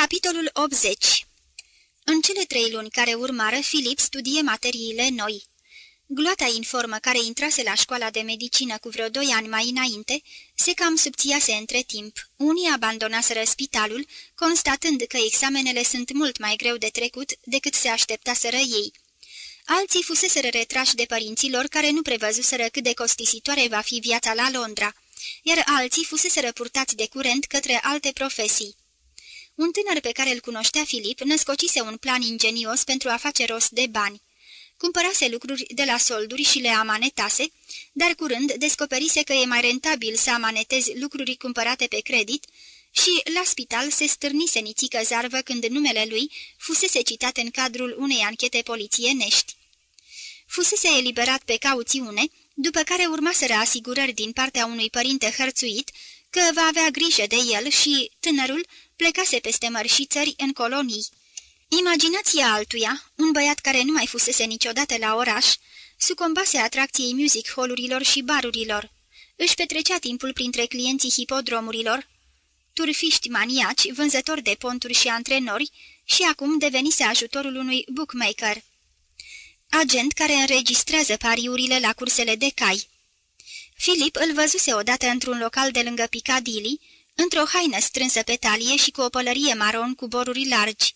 Capitolul 80 În cele trei luni care urmară, Filip studie materiile noi. Gloata informă care intrase la școala de medicină cu vreo doi ani mai înainte, se cam subțiase între timp. Unii abandonaseră spitalul, constatând că examenele sunt mult mai greu de trecut decât se așteptaseră ei. Alții fuseseră retrași de părinților care nu prevăzuseră cât de costisitoare va fi viața la Londra, iar alții fuseseră purtați de curent către alte profesii. Un tânăr pe care îl cunoștea Filip născocise un plan ingenios pentru a face rost de bani. Cumpărase lucruri de la solduri și le amanetase, dar curând descoperise că e mai rentabil să amanetezi lucruri cumpărate pe credit și la spital se stârnise nițică zarvă când numele lui fusese citat în cadrul unei anchete polițienești. Fusese eliberat pe cauțiune, după care urmaseră asigurări din partea unui părinte hărțuit că va avea grijă de el și tânărul plecase peste mări și țări în colonii. Imaginația altuia, un băiat care nu mai fusese niciodată la oraș, sucombase atracției music holurilor și barurilor. Își petrecea timpul printre clienții hipodromurilor, turfiști maniaci, vânzători de ponturi și antrenori și acum devenise ajutorul unui bookmaker. Agent care înregistrează pariurile la cursele de cai. Filip îl văzuse odată într-un local de lângă Piccadilly, într-o haină strânsă pe talie și cu o pălărie maron cu boruri largi.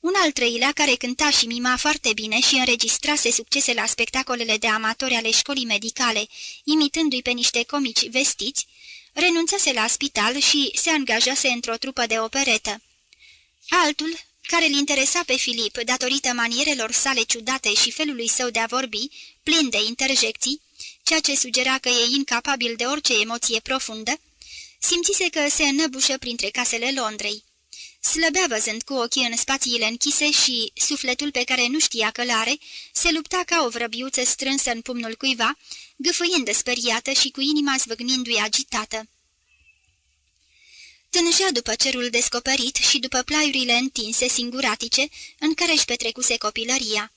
Un al treilea care cânta și mima foarte bine și înregistrase succese la spectacolele de amatori ale școlii medicale, imitându-i pe niște comici vestiți, renunțase la spital și se angajase într-o trupă de operetă. Altul, care îl interesa pe Filip datorită manierelor sale ciudate și felului său de a vorbi, plin de interjecții, ceea ce sugera că e incapabil de orice emoție profundă, simțise că se înăbușă printre casele Londrei. Slăbea văzând cu ochii în spațiile închise și sufletul pe care nu știa că l-are se lupta ca o vrăbiuță strânsă în pumnul cuiva, gâfâind speriată și cu inima zvâgnindu-i agitată. Tânjea după cerul descoperit și după plaiurile întinse singuratice în care își petrecuse copilăria.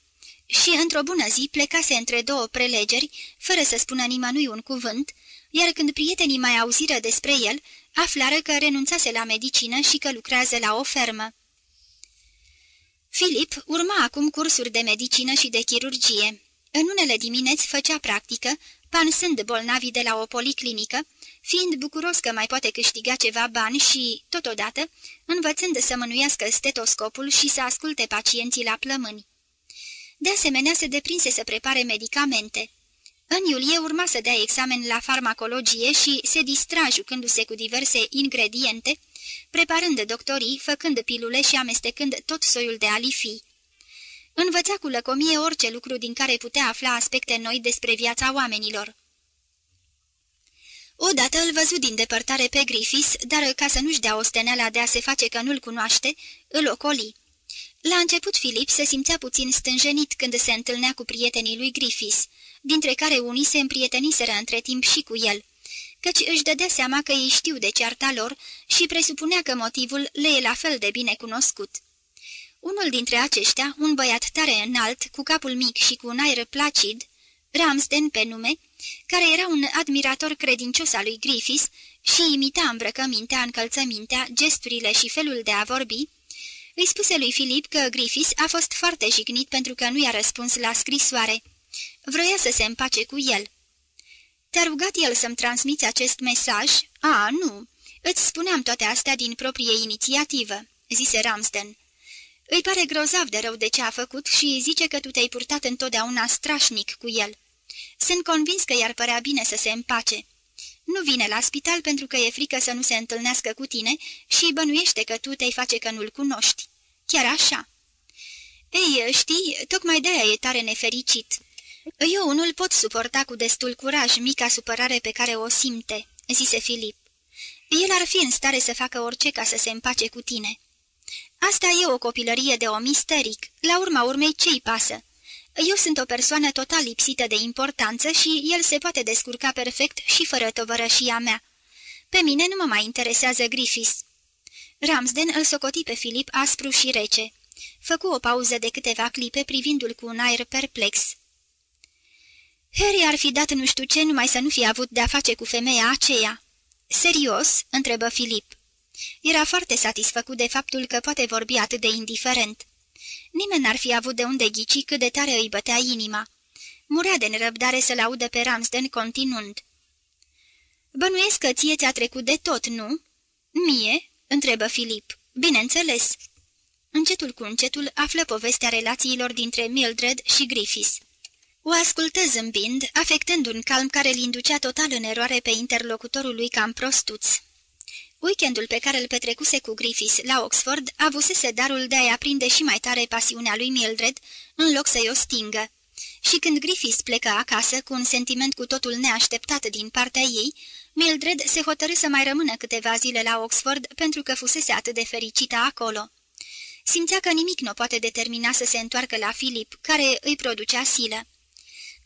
Și într-o bună zi plecase între două prelegeri, fără să spună nimănui un cuvânt, iar când prietenii mai auziră despre el, aflară că renunțase la medicină și că lucrează la o fermă. Filip urma acum cursuri de medicină și de chirurgie. În unele dimineți făcea practică, pansând bolnavii de la o policlinică, fiind bucuros că mai poate câștiga ceva bani și, totodată, învățând să mânuiască stetoscopul și să asculte pacienții la plămâni. De asemenea, se deprinse să prepare medicamente. În iulie urma să dea examen la farmacologie și se distra jucându-se cu diverse ingrediente, preparând doctorii, făcând pilule și amestecând tot soiul de alifii. Învăța cu lăcomie orice lucru din care putea afla aspecte noi despre viața oamenilor. Odată îl văzut din depărtare pe Griffiths, dar ca să nu-și dea osteneala de a se face că nu-l cunoaște, îl ocoli. La început Filip se simțea puțin stânjenit când se întâlnea cu prietenii lui Griffiths, dintre care unii se împrieteniseră între timp și cu el, căci își dădea seama că ei știu de cearta lor și presupunea că motivul le e la fel de bine cunoscut. Unul dintre aceștia, un băiat tare înalt, cu capul mic și cu un aer placid, Ramsden pe nume, care era un admirator credincios al lui Griffiths și imita îmbrăcămintea, încălțămintea, gesturile și felul de a vorbi, îi spuse lui Filip că Griffiths a fost foarte jignit pentru că nu i-a răspuns la scrisoare. Vroia să se împace cu el. Te-a rugat el să-mi transmiți acest mesaj? A, nu. Îți spuneam toate astea din proprie inițiativă, zise Ramsden. Îi pare grozav de rău de ce a făcut și zice că tu te-ai purtat întotdeauna strașnic cu el. Sunt convins că i-ar părea bine să se împace. Nu vine la spital pentru că e frică să nu se întâlnească cu tine și bănuiește că tu te-ai face că nu-l cunoști. Chiar așa. Ei, știi, tocmai de-aia e tare nefericit. Eu unul pot suporta cu destul curaj mica supărare pe care o simte, zise Filip. El ar fi în stare să facă orice ca să se împace cu tine. Asta e o copilărie de om isteric. La urma urmei, ce-i pasă? Eu sunt o persoană total lipsită de importanță și el se poate descurca perfect și fără tovărășia mea. Pe mine nu mă mai interesează Griffiths. Ramsden îl socoti pe Filip aspru și rece. Făcu o pauză de câteva clipe privindu-l cu un aer perplex. Harry ar fi dat nu știu ce numai să nu fi avut de-a face cu femeia aceea. Serios?" întrebă Filip. Era foarte satisfăcut de faptul că poate vorbi atât de indiferent. Nimeni n-ar fi avut de unde ghici cât de tare îi bătea inima. Murea de nerăbdare să-l audă pe Ramsden continuând. Bănuiesc că ție ți-a trecut de tot, nu?" Mie?" întrebă Filip. Bineînțeles." Încetul cu încetul află povestea relațiilor dintre Mildred și Griffiths. O ascultă zâmbind, afectând un calm care îl inducea total în eroare pe interlocutorul lui cam prostuț. Weekendul pe care îl petrecuse cu Griffiths la Oxford avusese darul de a-i aprinde și mai tare pasiunea lui Mildred, în loc să-i o stingă. Și când Griffiths plecă acasă cu un sentiment cu totul neașteptat din partea ei, Mildred se hotărâ să mai rămână câteva zile la Oxford pentru că fusese atât de fericită acolo. Simțea că nimic nu poate determina să se întoarcă la Filip, care îi producea silă.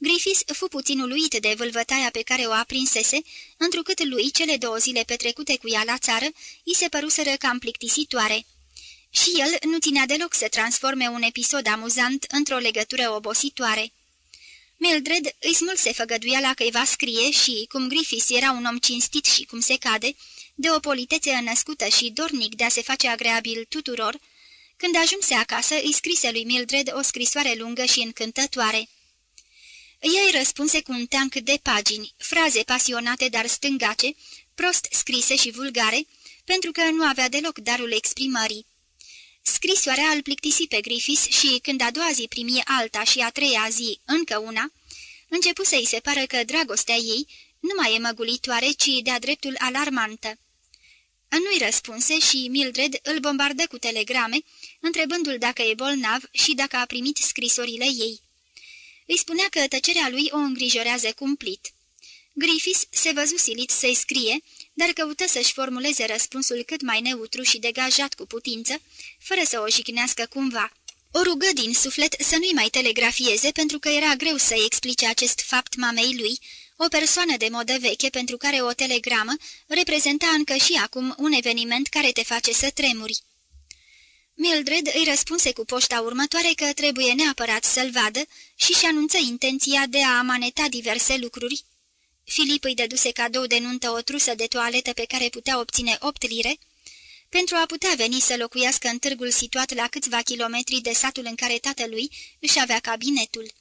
Griffiths fu puțin uluit de vâlvătaia pe care o aprinsese, întrucât lui cele două zile petrecute cu ea la țară îi se păruseră cam plictisitoare. Și el nu ținea deloc să transforme un episod amuzant într-o legătură obositoare. Mildred îi smulse făgăduiala că îi va scrie și, cum Griffiths era un om cinstit și cum se cade, de o politețe înăscută și dornic de a se face agreabil tuturor, când ajunse acasă, îi scrise lui Mildred o scrisoare lungă și încântătoare. Ea îi răspunse cu un teanc de pagini, fraze pasionate dar stângace, prost scrise și vulgare, pentru că nu avea deloc darul exprimării. Scrisoarea îl plictisi pe Griffiths și, când a doua zi primi alta și a treia zi încă una, începu să-i se pară că dragostea ei nu mai e măgulitoare, ci de-a dreptul alarmantă. Nu-i răspunse și Mildred îl bombardă cu telegrame, întrebându-l dacă e bolnav și dacă a primit scrisorile ei. Îi spunea că tăcerea lui o îngrijorează cumplit. Griffiths se văzu silit să-i scrie, dar căută să-și formuleze răspunsul cât mai neutru și degajat cu putință, fără să o jignească cumva. O rugă din suflet să nu-i mai telegrafieze pentru că era greu să-i explice acest fapt mamei lui, o persoană de modă veche pentru care o telegramă reprezenta încă și acum un eveniment care te face să tremuri. Mildred îi răspunse cu poșta următoare că trebuie neapărat să-l vadă și-și anunță intenția de a amaneta diverse lucruri. Filip îi dăduse cadou de nuntă o trusă de toaletă pe care putea obține opt lire, pentru a putea veni să locuiască în târgul situat la câțiva kilometri de satul în care tatălui își avea cabinetul.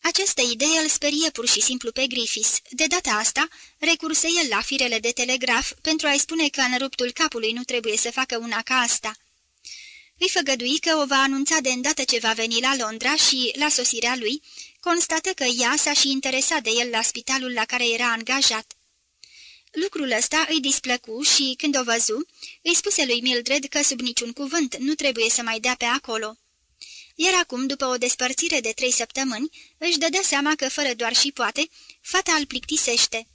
Această idee îl sperie pur și simplu pe Griffiths. De data asta, recurse el la firele de telegraf pentru a-i spune că în ruptul capului nu trebuie să facă una ca asta. Îi făgădui că o va anunța de îndată ce va veni la Londra și, la sosirea lui, constată că ea s-a și interesat de el la spitalul la care era angajat. Lucrul ăsta îi displăcu și, când o văzu, îi spuse lui Mildred că sub niciun cuvânt nu trebuie să mai dea pe acolo. Iar acum, după o despărțire de trei săptămâni, își dădea seama că, fără doar și poate, fata îl plictisește.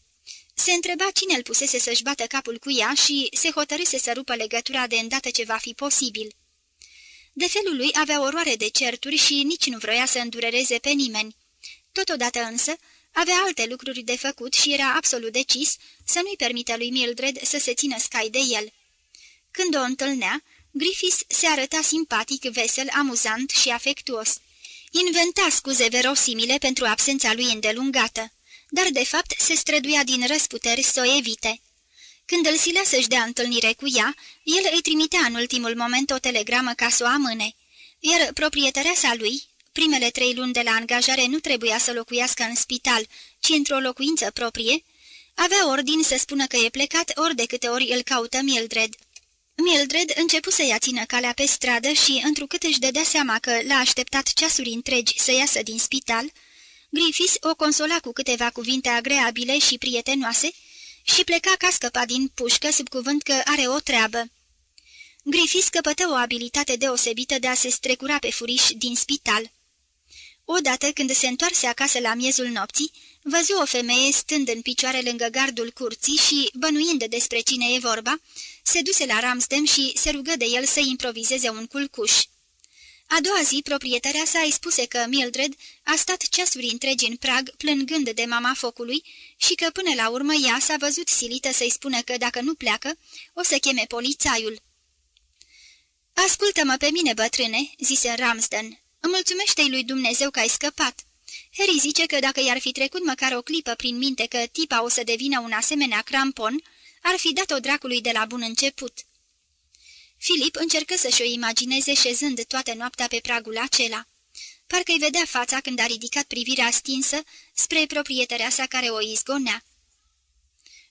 Se întreba cine îl pusese să-și bată capul cu ea și se hotărâse să rupă legătura de îndată ce va fi posibil. De felul lui avea oroare de certuri și nici nu vroia să îndurereze pe nimeni. Totodată însă, avea alte lucruri de făcut și era absolut decis să nu-i permită lui Mildred să se țină scai de el. Când o întâlnea, Griffiths se arăta simpatic, vesel, amuzant și afectuos. Inventa scuze verosimile pentru absența lui îndelungată, dar de fapt se străduia din răsputeri să o evite. Când îl silea să-și dea întâlnire cu ea, el îi trimitea în ultimul moment o telegramă ca să o amâne, iar proprietarea sa lui, primele trei luni de la angajare nu trebuia să locuiască în spital, ci într-o locuință proprie, avea ordin să spună că e plecat ori de câte ori îl caută Mildred. Mildred începu să ia țină calea pe stradă și, întrucât își dădea seama că l-a așteptat ceasuri întregi să iasă din spital, Griffiths o consola cu câteva cuvinte agreabile și prietenoase și pleca ca scăpa din pușcă sub cuvânt că are o treabă. Griffiths căpătă o abilitate deosebită de a se strecura pe furiș din spital. Odată, când se întoarse acasă la miezul nopții, văzu o femeie stând în picioare lângă gardul curții și, bănuind despre cine e vorba, se duse la Ramsden și se rugă de el să improvizeze un culcuș. A doua zi, proprietarea sa îi spuse că Mildred a stat ceasuri întregi în prag, plângând de mama focului și că până la urmă ea s-a văzut silită să-i spună că dacă nu pleacă, o să cheme polițaiul. Ascultă-mă pe mine, bătrâne," zise Ramsden. Îmi mulțumește-i lui Dumnezeu că ai scăpat." Harry zice că dacă i-ar fi trecut măcar o clipă prin minte că tipa o să devină un asemenea crampon, ar fi dat-o dracului de la bun început. Filip încercă să-și o imagineze șezând toată noaptea pe pragul acela. Parcă-i vedea fața când a ridicat privirea stinsă spre proprietarea sa care o izgonea.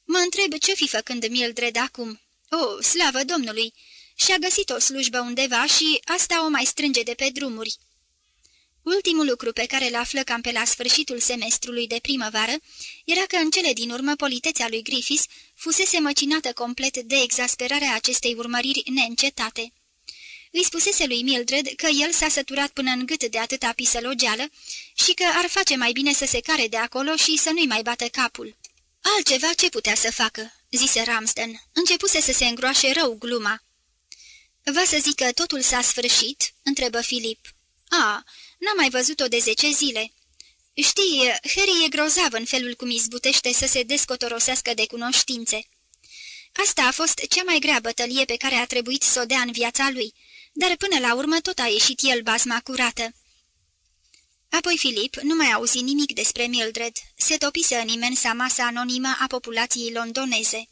Mă întreb ce fi făcând Mildred acum. O, slavă Domnului! Și-a găsit o slujbă undeva și asta o mai strânge de pe drumuri. Ultimul lucru pe care îl află cam pe la sfârșitul semestrului de primăvară era că în cele din urmă politețea lui Griffiths fusese măcinată complet de exasperarea acestei urmăriri neîncetate. Îi spusese lui Mildred că el s-a săturat până în gât de atâta pisălogeală și că ar face mai bine să se care de acolo și să nu-i mai bată capul. Altceva ce putea să facă?" zise Ramsden. Începuse să se îngroașe rău gluma. Va să zic că totul s-a sfârșit?" întrebă Filip. A, n-am mai văzut-o de zece zile." Știi, Harry e grozav în felul cum izbutește să se descotorosească de cunoștințe." Asta a fost cea mai grea bătălie pe care a trebuit să o dea în viața lui, dar până la urmă tot a ieșit el basma curată. Apoi Filip nu mai auzi nimic despre Mildred, se topise în imensa masă anonimă a populației londoneze.